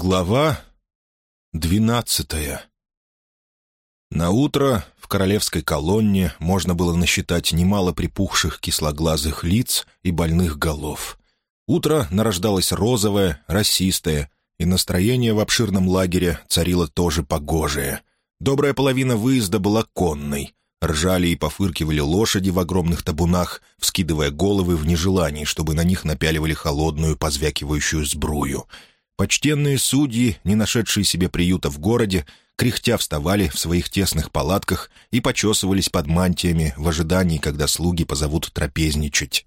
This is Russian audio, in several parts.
Глава двенадцатая На утро в королевской колонне можно было насчитать немало припухших кислоглазых лиц и больных голов. Утро нарождалось розовое, расистое, и настроение в обширном лагере царило тоже погожее. Добрая половина выезда была конной. Ржали и пофыркивали лошади в огромных табунах, вскидывая головы в нежелании, чтобы на них напяливали холодную, позвякивающую сбрую — Почтенные судьи, не нашедшие себе приюта в городе, кряхтя вставали в своих тесных палатках и почесывались под мантиями в ожидании, когда слуги позовут трапезничать.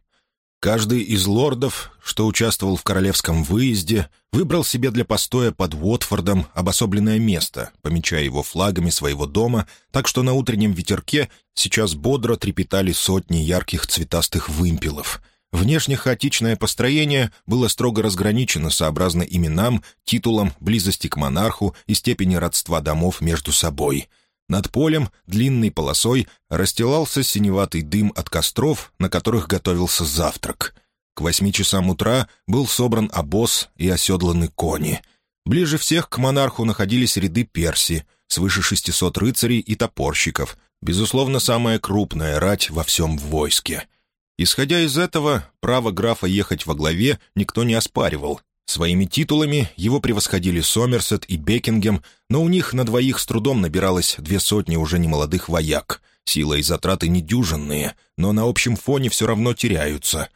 Каждый из лордов, что участвовал в королевском выезде, выбрал себе для постоя под Уотфордом обособленное место, помечая его флагами своего дома, так что на утреннем ветерке сейчас бодро трепетали сотни ярких цветастых вымпелов — Внешне хаотичное построение было строго разграничено сообразно именам, титулам, близости к монарху и степени родства домов между собой. Над полем длинной полосой расстилался синеватый дым от костров, на которых готовился завтрак. К восьми часам утра был собран обоз и оседланы кони. Ближе всех к монарху находились ряды перси, свыше шестисот рыцарей и топорщиков, безусловно, самая крупная рать во всем войске — Исходя из этого, право графа ехать во главе никто не оспаривал. Своими титулами его превосходили Сомерсет и Бекингем, но у них на двоих с трудом набиралось две сотни уже немолодых вояк. Сила и затраты недюжинные, но на общем фоне все равно теряются.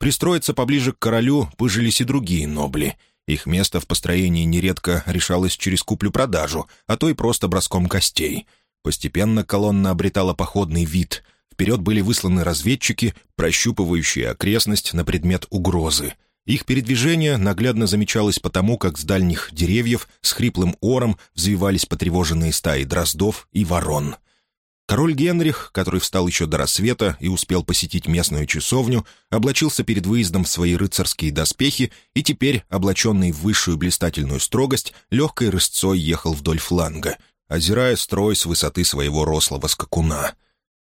Пристроиться поближе к королю пыжились и другие нобли. Их место в построении нередко решалось через куплю-продажу, а то и просто броском костей. Постепенно колонна обретала походный вид — Вперед были высланы разведчики, прощупывающие окрестность на предмет угрозы. Их передвижение наглядно замечалось потому, как с дальних деревьев с хриплым ором взвивались потревоженные стаи дроздов и ворон. Король Генрих, который встал еще до рассвета и успел посетить местную часовню, облачился перед выездом в свои рыцарские доспехи и теперь, облаченный в высшую блистательную строгость, легкой рысцой ехал вдоль фланга, озирая строй с высоты своего рослого скакуна —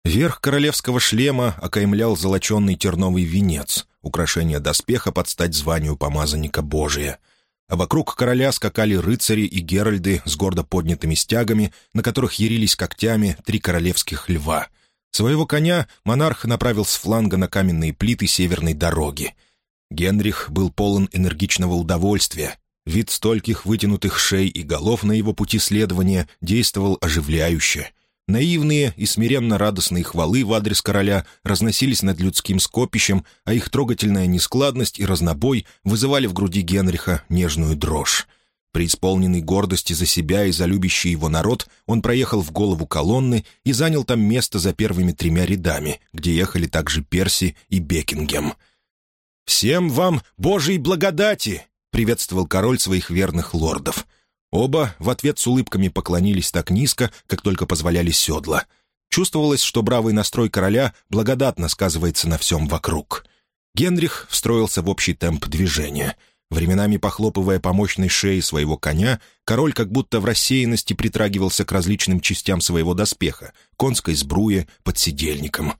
Верх королевского шлема окаймлял золоченный терновый венец, украшение доспеха под стать званию помазанника Божия. А вокруг короля скакали рыцари и геральды с гордо поднятыми стягами, на которых ярились когтями три королевских льва. Своего коня монарх направил с фланга на каменные плиты северной дороги. Генрих был полон энергичного удовольствия. Вид стольких вытянутых шей и голов на его пути следования действовал оживляюще — Наивные и смиренно радостные хвалы в адрес короля разносились над людским скопищем, а их трогательная нескладность и разнобой вызывали в груди Генриха нежную дрожь. Преисполненный гордости за себя и за любящий его народ, он проехал в голову колонны и занял там место за первыми тремя рядами, где ехали также Перси и Бекингем. «Всем вам Божьей благодати!» — приветствовал король своих верных лордов. Оба в ответ с улыбками поклонились так низко, как только позволяли седла. Чувствовалось, что бравый настрой короля благодатно сказывается на всем вокруг. Генрих встроился в общий темп движения. Временами похлопывая по мощной шее своего коня, король как будто в рассеянности притрагивался к различным частям своего доспеха, конской сбруе, подсидельникам.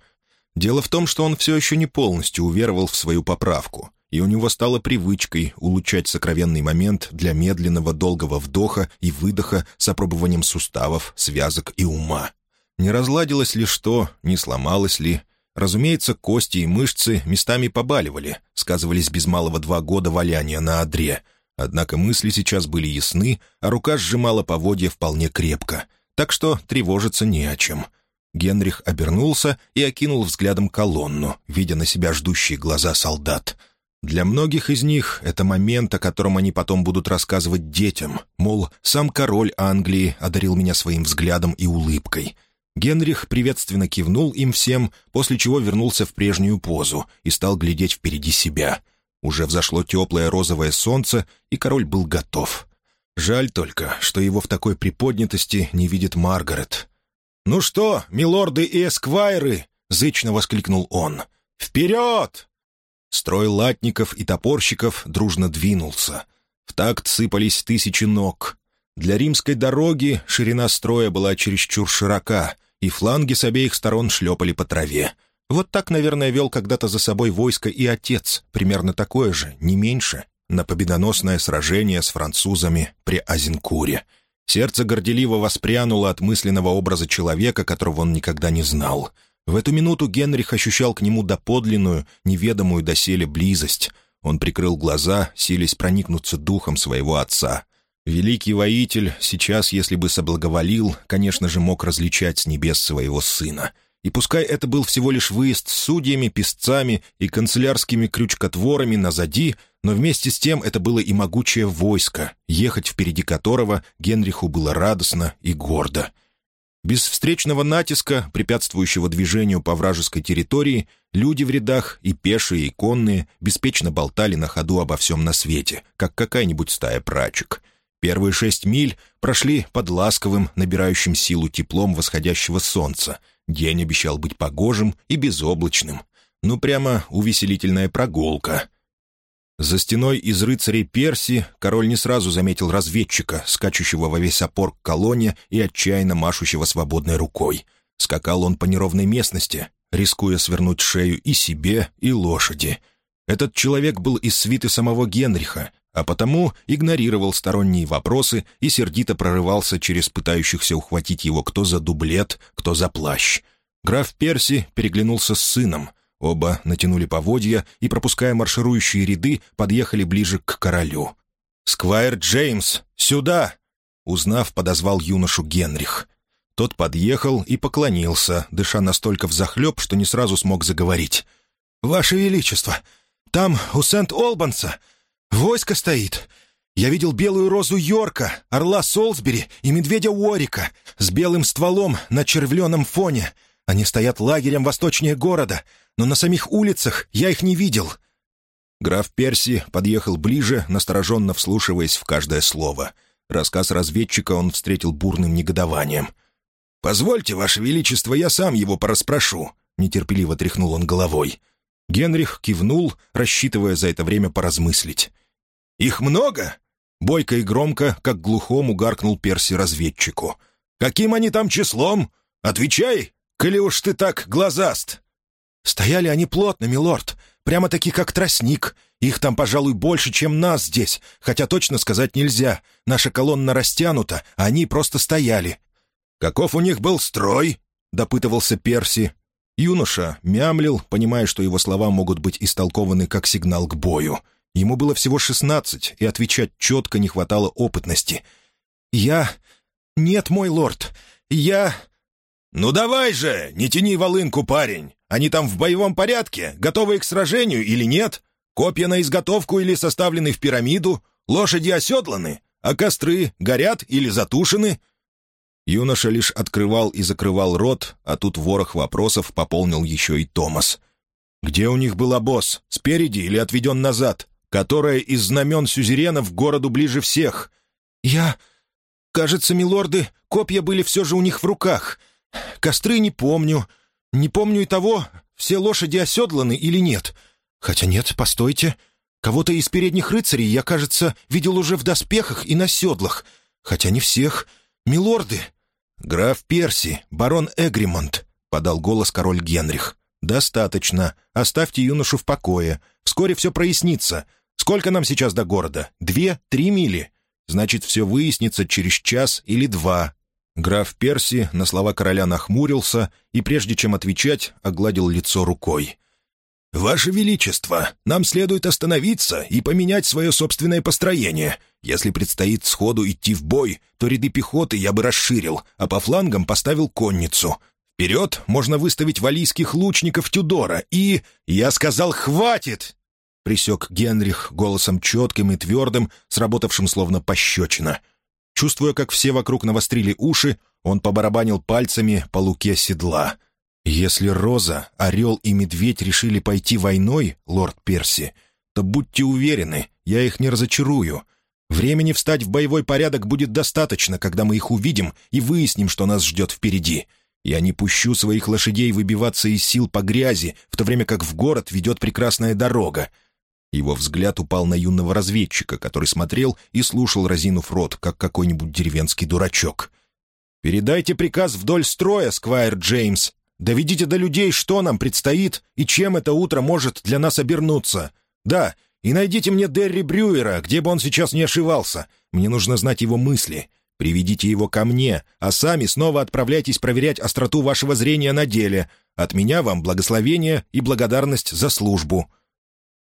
Дело в том, что он все еще не полностью уверовал в свою поправку и у него стало привычкой улучшать сокровенный момент для медленного долгого вдоха и выдоха с опробованием суставов, связок и ума. Не разладилось ли что, не сломалось ли. Разумеется, кости и мышцы местами побаливали, сказывались без малого два года валяния на одре. Однако мысли сейчас были ясны, а рука сжимала поводья вполне крепко, так что тревожиться не о чем. Генрих обернулся и окинул взглядом колонну, видя на себя ждущие глаза солдат — для многих из них это момент, о котором они потом будут рассказывать детям, мол, сам король Англии одарил меня своим взглядом и улыбкой. Генрих приветственно кивнул им всем, после чего вернулся в прежнюю позу и стал глядеть впереди себя. Уже взошло теплое розовое солнце, и король был готов. Жаль только, что его в такой приподнятости не видит Маргарет. «Ну что, милорды и эсквайры!» — зычно воскликнул он. «Вперед!» Строй латников и топорщиков дружно двинулся. В такт сыпались тысячи ног. Для римской дороги ширина строя была чересчур широка, и фланги с обеих сторон шлепали по траве. Вот так, наверное, вел когда-то за собой войско и отец, примерно такое же, не меньше. на победоносное сражение с французами при Азенкуре. Сердце горделиво воспрянуло от мысленного образа человека, которого он никогда не знал. В эту минуту Генрих ощущал к нему доподлинную, неведомую доселе близость. Он прикрыл глаза, силясь проникнуться духом своего отца. Великий воитель сейчас, если бы соблаговолил, конечно же, мог различать с небес своего сына — и пускай это был всего лишь выезд с судьями, писцами и канцелярскими крючкотворами назади, но вместе с тем это было и могучее войско, ехать впереди которого Генриху было радостно и гордо. Без встречного натиска, препятствующего движению по вражеской территории, люди в рядах, и пешие, и конные, беспечно болтали на ходу обо всем на свете, как какая-нибудь стая прачек. Первые шесть миль прошли под ласковым, набирающим силу теплом восходящего солнца — День обещал быть погожим и безоблачным. Ну, прямо увеселительная прогулка. За стеной из рыцарей Перси король не сразу заметил разведчика, скачущего во весь опор к колонне и отчаянно машущего свободной рукой. Скакал он по неровной местности, рискуя свернуть шею и себе, и лошади. Этот человек был из свиты самого Генриха, а потому игнорировал сторонние вопросы и сердито прорывался через пытающихся ухватить его кто за дублет, кто за плащ. Граф Перси переглянулся с сыном. Оба натянули поводья и, пропуская марширующие ряды, подъехали ближе к королю. «Сквайр Джеймс, сюда!» Узнав, подозвал юношу Генрих. Тот подъехал и поклонился, дыша настолько взахлеб, что не сразу смог заговорить. «Ваше Величество, там, у Сент-Олбанса, Войско стоит. Я видел белую розу Йорка, орла Солсбери и медведя Уорика с белым стволом на червленом фоне. Они стоят лагерем восточнее города, но на самих улицах я их не видел». Граф Перси подъехал ближе, настороженно вслушиваясь в каждое слово. Рассказ разведчика он встретил бурным негодованием. «Позвольте, Ваше Величество, я сам его пораспрошу», — нетерпеливо тряхнул он головой. Генрих кивнул, рассчитывая за это время поразмыслить. «Их много?» Бойко и громко, как глухому, гаркнул Перси разведчику. «Каким они там числом? Отвечай, коли уж ты так глазаст!» «Стояли они плотно, милорд, прямо-таки как тростник. Их там, пожалуй, больше, чем нас здесь, хотя точно сказать нельзя. Наша колонна растянута, а они просто стояли». «Каков у них был строй?» — допытывался Перси. Юноша мямлил, понимая, что его слова могут быть истолкованы как сигнал к бою. Ему было всего шестнадцать, и отвечать четко не хватало опытности. «Я... Нет, мой лорд, я...» «Ну давай же, не тяни волынку, парень! Они там в боевом порядке, готовы к сражению или нет? Копья на изготовку или составлены в пирамиду? Лошади оседланы? А костры горят или затушены?» Юноша лишь открывал и закрывал рот, а тут ворох вопросов пополнил еще и Томас. «Где у них был обоз? Спереди или отведен назад? Которая из знамен сюзеренов городу ближе всех?» «Я... Кажется, милорды, копья были все же у них в руках. Костры не помню. Не помню и того, все лошади оседланы или нет. Хотя нет, постойте. Кого-то из передних рыцарей я, кажется, видел уже в доспехах и на седлах. Хотя не всех. Милорды, «Граф Перси, барон Эгримонт», — подал голос король Генрих. «Достаточно. Оставьте юношу в покое. Вскоре все прояснится. Сколько нам сейчас до города? Две? Три мили? Значит, все выяснится через час или два». Граф Перси на слова короля нахмурился и, прежде чем отвечать, огладил лицо рукой. «Ваше Величество, нам следует остановиться и поменять свое собственное построение. Если предстоит сходу идти в бой, то ряды пехоты я бы расширил, а по флангам поставил конницу. Вперед можно выставить валийских лучников Тюдора и... Я сказал, хватит!» Присек Генрих голосом четким и твердым, сработавшим словно пощечина. Чувствуя, как все вокруг навострили уши, он побарабанил пальцами по луке седла — «Если Роза, Орел и Медведь решили пойти войной, лорд Перси, то будьте уверены, я их не разочарую. Времени встать в боевой порядок будет достаточно, когда мы их увидим и выясним, что нас ждет впереди. Я не пущу своих лошадей выбиваться из сил по грязи, в то время как в город ведет прекрасная дорога». Его взгляд упал на юного разведчика, который смотрел и слушал, разинув рот, как какой-нибудь деревенский дурачок. «Передайте приказ вдоль строя, Сквайр Джеймс», Доведите до людей, что нам предстоит и чем это утро может для нас обернуться. Да, И найдите мне Дерри Брюера, где бы он сейчас не ошивался. Мне нужно знать его мысли. Приведите его ко мне, а сами снова отправляйтесь проверять остроту вашего зрения на деле. От меня вам благословение и благодарность за службу».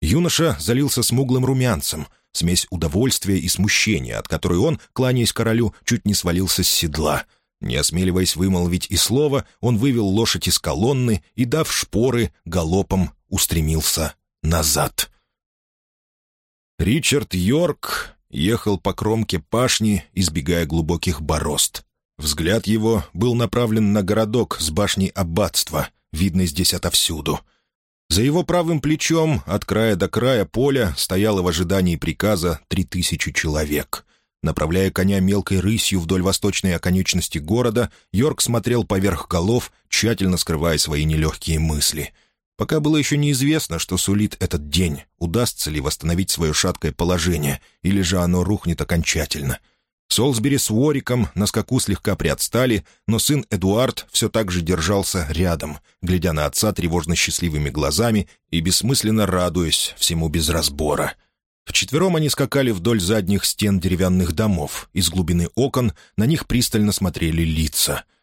Юноша залился смуглым румянцем, смесь удовольствия и смущения, от которой он, кланяясь королю, чуть не свалился с седла. Не осмеливаясь вымолвить и слова, он вывел лошадь из колонны и, дав шпоры, галопом устремился назад. Ричард Йорк ехал по кромке пашни, избегая глубоких борозд. Взгляд его был направлен на городок с башней аббатства, видный здесь отовсюду. За его правым плечом, от края до края поля, стояло в ожидании приказа три тысячи человек. Направляя коня мелкой рысью вдоль восточной оконечности города, Йорк смотрел поверх голов, тщательно скрывая свои нелегкие мысли — Пока было еще неизвестно, что сулит этот день, удастся ли восстановить свое шаткое положение, или же оно рухнет окончательно. Солсбери с Уориком на скаку слегка приотстали, но сын Эдуард все так же держался рядом, глядя на отца тревожно счастливыми глазами и бессмысленно радуясь всему без разбора. Вчетвером они скакали вдоль задних стен деревянных домов, из глубины окон на них пристально смотрели лица —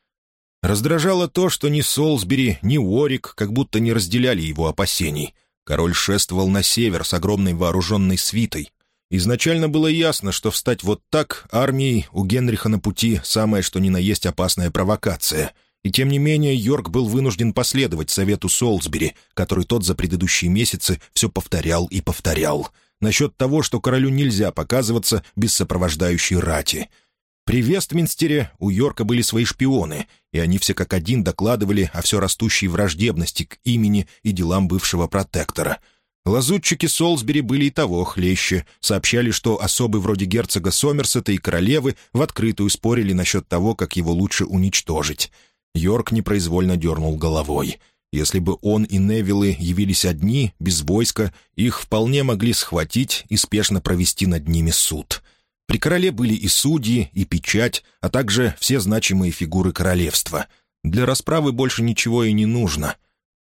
Раздражало то, что ни Солсбери, ни Уорик как будто не разделяли его опасений. Король шествовал на север с огромной вооруженной свитой. Изначально было ясно, что встать вот так армией у Генриха на пути самое что ни на есть опасная провокация. И тем не менее Йорк был вынужден последовать совету Солсбери, который тот за предыдущие месяцы все повторял и повторял. Насчет того, что королю нельзя показываться без сопровождающей рати — при Вестминстере у Йорка были свои шпионы, и они все как один докладывали о все растущей враждебности к имени и делам бывшего протектора. Лазутчики Солсбери были и того хлеще, сообщали, что особы вроде герцога Сомерсета и королевы в открытую спорили насчет того, как его лучше уничтожить. Йорк непроизвольно дернул головой. Если бы он и Невиллы явились одни, без войска, их вполне могли схватить и спешно провести над ними суд. При короле были и судьи, и печать, а также все значимые фигуры королевства. Для расправы больше ничего и не нужно.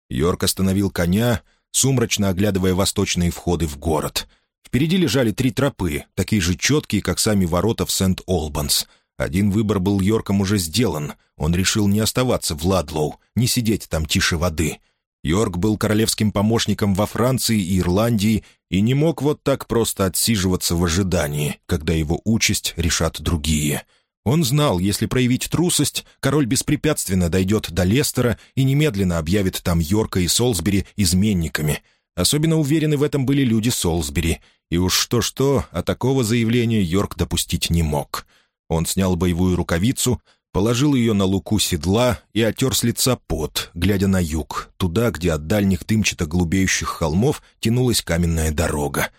Йорк остановил коня, сумрачно оглядывая восточные входы в город. Впереди лежали три тропы, такие же четкие, как сами ворота в Сент-Олбанс. Один выбор был Йорком уже сделан. Он решил не оставаться в Ладлоу, не сидеть там тише воды. Йорк был королевским помощником во Франции и Ирландии и не мог вот так просто отсиживаться в ожидании, когда его участь решат другие. Он знал, если проявить трусость, король беспрепятственно дойдет до Лестера и немедленно объявит там Йорка и Солсбери изменниками. Особенно уверены в этом были люди Солсбери, и уж что-что, а такого заявления Йорк допустить не мог. Он снял боевую рукавицу, положил ее на луку седла и отер с лица пот, глядя на юг, туда, где от дальних дымчато-голубеющих холмов тянулась каменная дорога.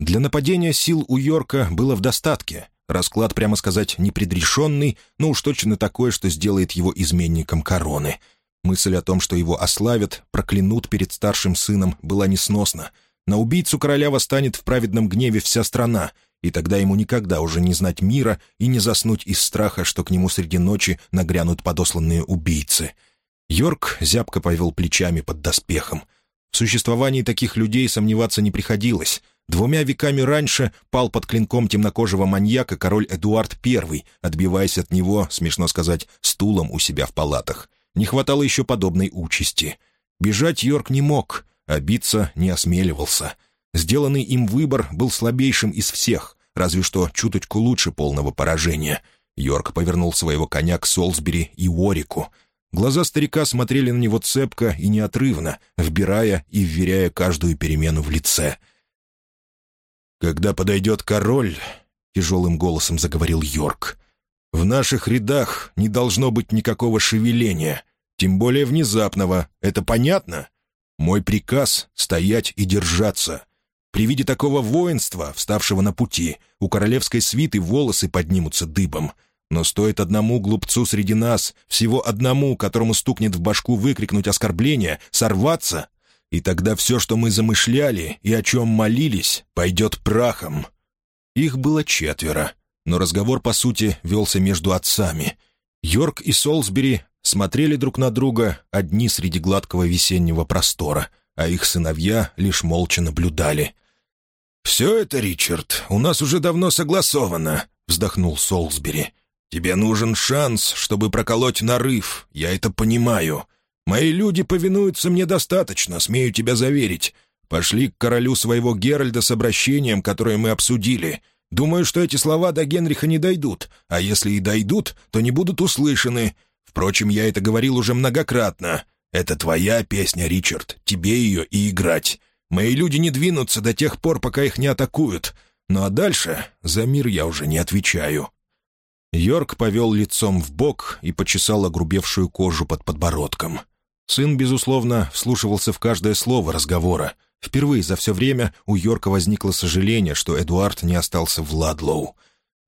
Для нападения сил у Йорка было в достатке. Расклад, прямо сказать, непредрешенный, но уж точно такое, что сделает его изменником короны. Мысль о том, что его ославят, проклянут перед старшим сыном, была несносна. На убийцу короля восстанет в праведном гневе вся страна — и тогда ему никогда уже не знать мира и не заснуть из страха, что к нему среди ночи нагрянут подосланные убийцы. Йорк зябко повел плечами под доспехом. В существовании таких людей сомневаться не приходилось. Двумя веками раньше пал под клинком темнокожего маньяка король Эдуард I, отбиваясь от него, смешно сказать, стулом у себя в палатах. Не хватало еще подобной участи. Бежать Йорк не мог, а биться не осмеливался. Сделанный им выбор был слабейшим из всех разве что чуточку лучше полного поражения. Йорк повернул своего коня к Солсбери и Уорику. Глаза старика смотрели на него цепко и неотрывно, вбирая и вверяя каждую перемену в лице. «Когда подойдет король», — тяжелым голосом заговорил Йорк, — «в наших рядах не должно быть никакого шевеления, тем более внезапного. Это понятно? Мой приказ — стоять и держаться. При виде такого воинства, вставшего на пути, у королевской свиты волосы поднимутся дыбом. Но стоит одному глупцу среди нас, всего одному, которому стукнет в башку выкрикнуть оскорбление, сорваться, и тогда все, что мы замышляли и о чем молились, пойдет прахом. Их было четверо, но разговор, по сути, велся между отцами. Йорк и Солсбери смотрели друг на друга одни среди гладкого весеннего простора, а их сыновья лишь молча наблюдали — «Все это, Ричард, у нас уже давно согласовано», — вздохнул Солсбери. «Тебе нужен шанс, чтобы проколоть нарыв, я это понимаю. Мои люди повинуются мне достаточно, смею тебя заверить. Пошли к королю своего Геральда с обращением, которое мы обсудили. Думаю, что эти слова до Генриха не дойдут, а если и дойдут, то не будут услышаны. Впрочем, я это говорил уже многократно. Это твоя песня, Ричард, тебе ее и играть. Мои люди не двинутся до тех пор, пока их не атакуют. Ну а дальше за мир я уже не отвечаю». Йорк повел лицом в бок и почесал огрубевшую кожу под подбородком. Сын, безусловно, вслушивался в каждое слово разговора. Впервые за все время у Йорка возникло сожаление, что Эдуард не остался в Ладлоу.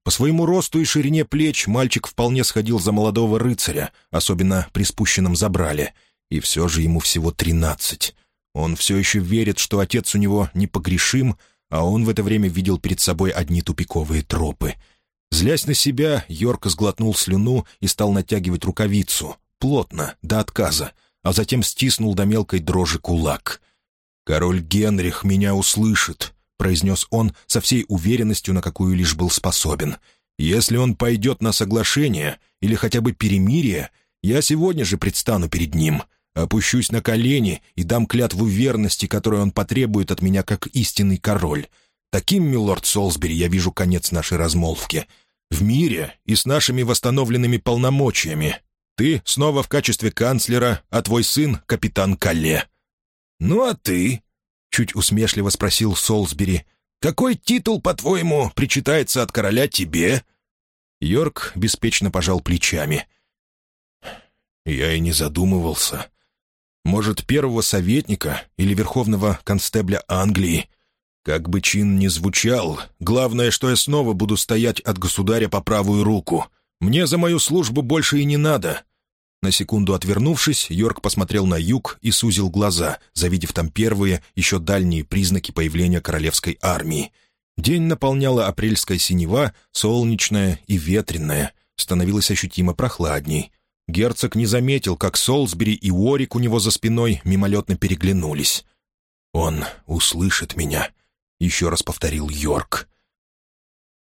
По своему росту и ширине плеч мальчик вполне сходил за молодого рыцаря, особенно при спущенном забрале. И все же ему всего тринадцать. Он все еще верит, что отец у него непогрешим, а он в это время видел перед собой одни тупиковые тропы. Злясь на себя, Йорк сглотнул слюну и стал натягивать рукавицу, плотно, до отказа, а затем стиснул до мелкой дрожи кулак. «Король Генрих меня услышит», — произнес он со всей уверенностью, на какую лишь был способен. «Если он пойдет на соглашение или хотя бы перемирие, я сегодня же предстану перед ним, опущусь на колени и дам клятву верности, которую он потребует от меня как истинный король. Таким, милорд Солсбери, я вижу конец нашей размолвки. В мире и с нашими восстановленными полномочиями. Ты снова в качестве канцлера, а твой сын — капитан Калле. «Ну а ты?» — чуть усмешливо спросил Солсбери. «Какой титул, по-твоему, причитается от короля тебе?» Йорк беспечно пожал плечами. «Я и не задумывался. Может, первого советника или верховного констебля Англии? Как бы чин ни звучал, главное, что я снова буду стоять от государя по правую руку. Мне за мою службу больше и не надо. На секунду отвернувшись, Йорк посмотрел на юг и сузил глаза, завидев там первые, еще дальние признаки появления королевской армии. День наполняла апрельская синева, солнечная и ветреная. Становилось ощутимо прохладней. Герцог не заметил, как Солсбери и Уорик у него за спиной мимолетно переглянулись. «Он услышит меня», — еще раз повторил Йорк.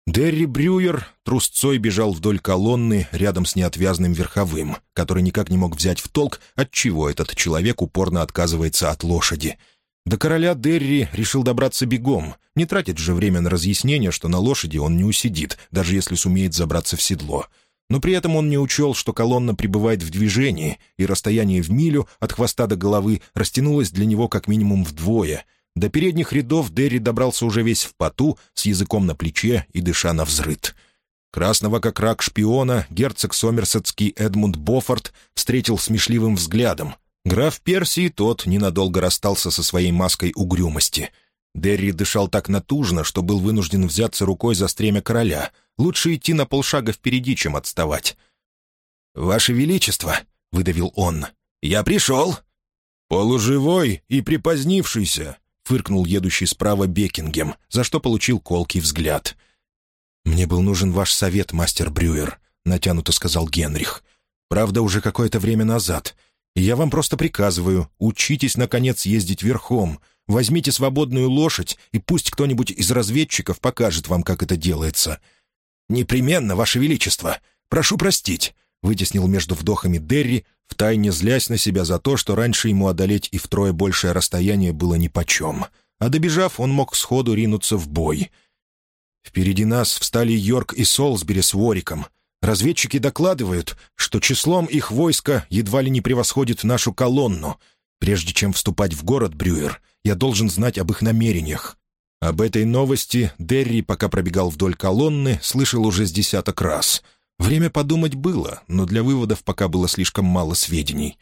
Дерри Брюер трусцой бежал вдоль колонны рядом с неотвязным верховым, который никак не мог взять в толк, отчего этот человек упорно отказывается от лошади. До короля Дерри решил добраться бегом, не тратить же время на разъяснение, что на лошади он не усидит, даже если сумеет забраться в седло. Но при этом он не учел, что колонна пребывает в движении, и расстояние в милю от хвоста до головы растянулось для него как минимум вдвое — до передних рядов Дерри добрался уже весь в поту, с языком на плече и дыша на взрыд. Красного как рак шпиона герцог Сомерсетский Эдмунд Боффорд встретил смешливым взглядом. Граф Персии тот ненадолго расстался со своей маской угрюмости. Дерри дышал так натужно, что был вынужден взяться рукой за стремя короля. Лучше идти на полшага впереди, чем отставать. «Ваше Величество!» — выдавил он. «Я пришел!» «Полуживой и припозднившийся!» — фыркнул едущий справа Бекингем, за что получил колкий взгляд. «Мне был нужен ваш совет, мастер Брюер», — натянуто сказал Генрих. «Правда, уже какое-то время назад. И я вам просто приказываю, учитесь, наконец, ездить верхом. Возьмите свободную лошадь, и пусть кто-нибудь из разведчиков покажет вам, как это делается». «Непременно, ваше величество. Прошу простить», — вытеснил между вдохами Дерри, втайне злясь на себя за то, что раньше ему одолеть и втрое большее расстояние было нипочем. А добежав, он мог сходу ринуться в бой. Впереди нас встали Йорк и Солсбери с Вориком. Разведчики докладывают, что числом их войска едва ли не превосходит нашу колонну. Прежде чем вступать в город, Брюер, я должен знать об их намерениях. Об этой новости Дерри, пока пробегал вдоль колонны, слышал уже с десяток раз — Время подумать было, но для выводов пока было слишком мало сведений.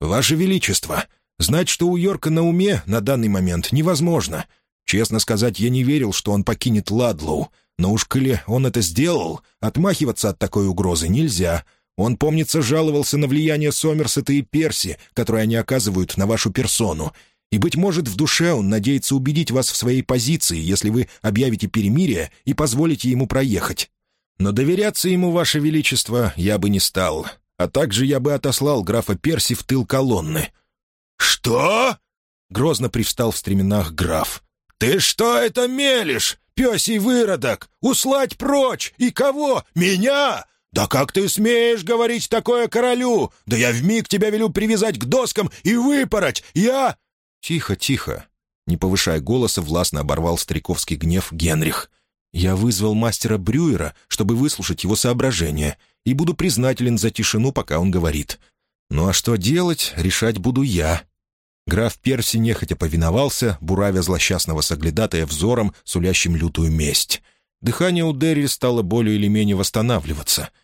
«Ваше Величество, знать, что у Йорка на уме на данный момент невозможно. Честно сказать, я не верил, что он покинет Ладлоу, но уж коли он это сделал, отмахиваться от такой угрозы нельзя. Он, помнится, жаловался на влияние Сомерсета и Перси, которое они оказывают на вашу персону, и, быть может, в душе он надеется убедить вас в своей позиции, если вы объявите перемирие и позволите ему проехать. Но доверяться ему, Ваше Величество, я бы не стал, а также я бы отослал графа Перси в тыл колонны». «Что?» — грозно привстал в стременах граф. «Ты что это мелешь, пёсий выродок? Услать прочь! И кого? Меня? «Да как ты смеешь говорить такое королю? Да я вмиг тебя велю привязать к доскам и выпороть! Я...» «Тихо, тихо!» Не повышая голоса, властно оборвал стариковский гнев Генрих. «Я вызвал мастера Брюера, чтобы выслушать его соображения, и буду признателен за тишину, пока он говорит. Ну а что делать, решать буду я». Граф Перси нехотя повиновался, буравя злосчастного соглядатая взором, сулящим лютую месть. Дыхание у Дерри стало более или менее восстанавливаться —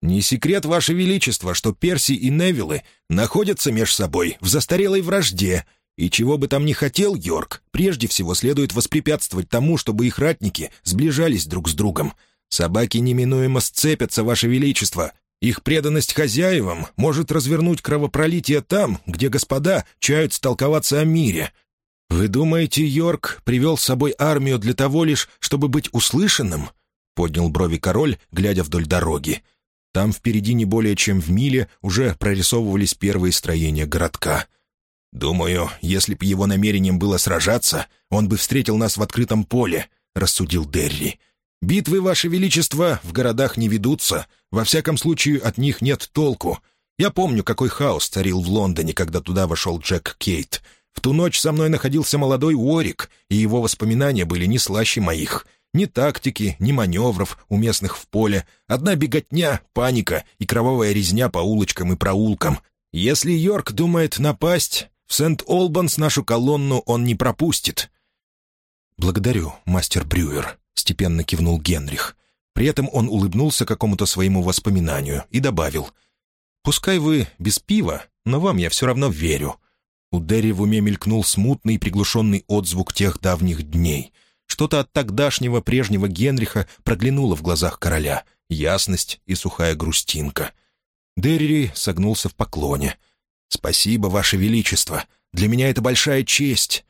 «Не секрет, Ваше Величество, что Перси и Невиллы находятся меж собой в застарелой вражде, и чего бы там ни хотел Йорк, прежде всего следует воспрепятствовать тому, чтобы их ратники сближались друг с другом. Собаки неминуемо сцепятся, Ваше Величество. Их преданность хозяевам может развернуть кровопролитие там, где господа чают столковаться о мире. Вы думаете, Йорк привел с собой армию для того лишь, чтобы быть услышанным?» — поднял брови король, глядя вдоль дороги. — там впереди не более чем в миле уже прорисовывались первые строения городка. «Думаю, если б его намерением было сражаться, он бы встретил нас в открытом поле», — рассудил Дерри. «Битвы, Ваше Величество, в городах не ведутся. Во всяком случае, от них нет толку. Я помню, какой хаос царил в Лондоне, когда туда вошел Джек Кейт. В ту ночь со мной находился молодой Уорик, и его воспоминания были не слаще моих. Ни тактики, ни маневров, уместных в поле. Одна беготня, паника и кровавая резня по улочкам и проулкам. Если Йорк думает напасть, в Сент-Олбанс нашу колонну он не пропустит». «Благодарю, мастер Брюер», — степенно кивнул Генрих. При этом он улыбнулся какому-то своему воспоминанию и добавил. «Пускай вы без пива, но вам я все равно верю». У Дерри в уме мелькнул смутный приглушенный отзвук тех давних дней — что-то от тогдашнего прежнего Генриха проглянуло в глазах короля. Ясность и сухая грустинка. Дерри согнулся в поклоне. «Спасибо, Ваше Величество. Для меня это большая честь».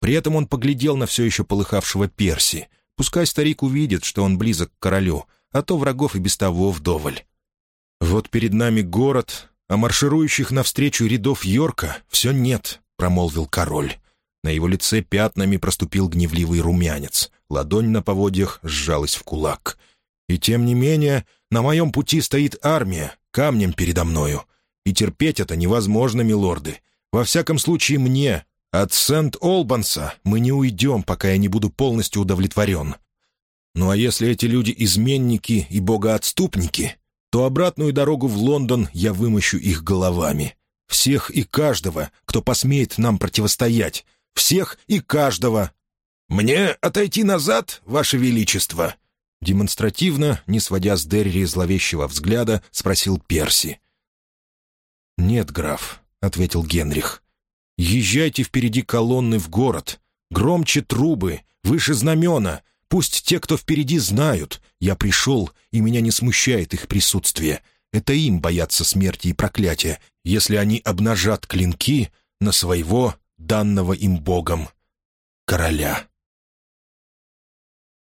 При этом он поглядел на все еще полыхавшего Перси. Пускай старик увидит, что он близок к королю, а то врагов и без того вдоволь. «Вот перед нами город, а марширующих навстречу рядов Йорка все нет», — промолвил король. На его лице пятнами проступил гневливый румянец. Ладонь на поводьях сжалась в кулак. «И тем не менее, на моем пути стоит армия, камнем передо мною. И терпеть это невозможно, милорды. Во всяком случае, мне, от Сент-Олбанса, мы не уйдем, пока я не буду полностью удовлетворен. Ну а если эти люди изменники и богоотступники, то обратную дорогу в Лондон я вымощу их головами. Всех и каждого, кто посмеет нам противостоять, всех и каждого. «Мне отойти назад, Ваше Величество?» Демонстративно, не сводя с Дерри зловещего взгляда, спросил Перси. «Нет, граф», — ответил Генрих. «Езжайте впереди колонны в город. Громче трубы, выше знамена. Пусть те, кто впереди, знают. Я пришел, и меня не смущает их присутствие. Это им боятся смерти и проклятия, если они обнажат клинки на своего данного им Богом короля.